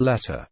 Letter.